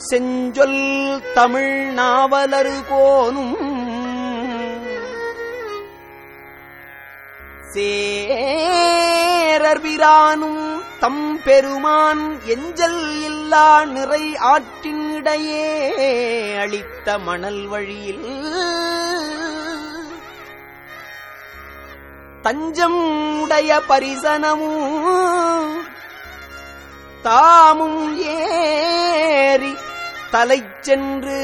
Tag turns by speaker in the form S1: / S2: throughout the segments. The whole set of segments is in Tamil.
S1: செஞ்சொல் தமிழ் நாவலரு கோனும் சேரர்பிரானும் தம் பெருமான் எஞ்சல் இல்லா நிறை ஆற்றினிடையே அளித்த மணல் வழியில் தஞ்சம் உடைய பரிசனமும் தாமும் ஏ தலை சென்று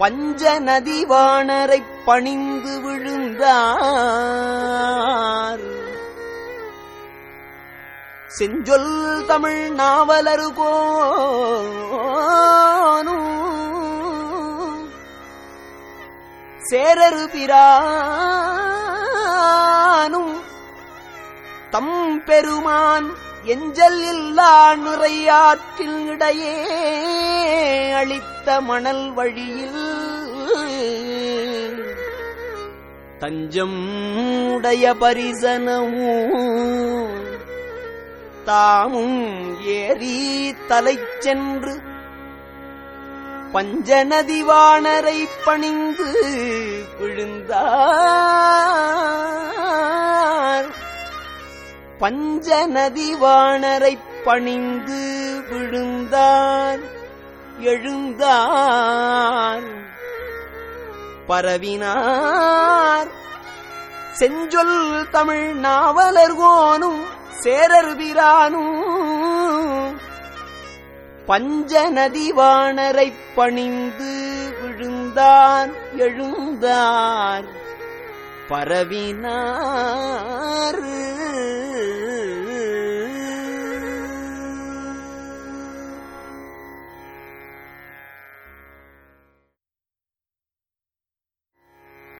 S1: பஞ்ச நதிவாணரை பணிந்து விழுந்தார். செஞ்சொல் தமிழ் நாவலரு கோனும் சேரரு பிரானும் தம் பெருமான் எஞ்சல் இல்லா நுரையாற்றில் இடையே அளித்த மணல் வழியில் தஞ்சம் உடைய பரிசனமும் தாமும் ஏறி தலை சென்று பஞ்சநதிவாணரை பணிந்து விழுந்தார். பஞ்சநதிவாணரை பணிந்து விழுந்தார். எழுந்தார். பரவினார். செஞ்சொல் தமிழ் நாவலர்கோனும் சேரர் பிரானும் பஞ்சநதிவாணரைப் பணிந்து விழுந்தான் எழுந்தார். பரவினார்.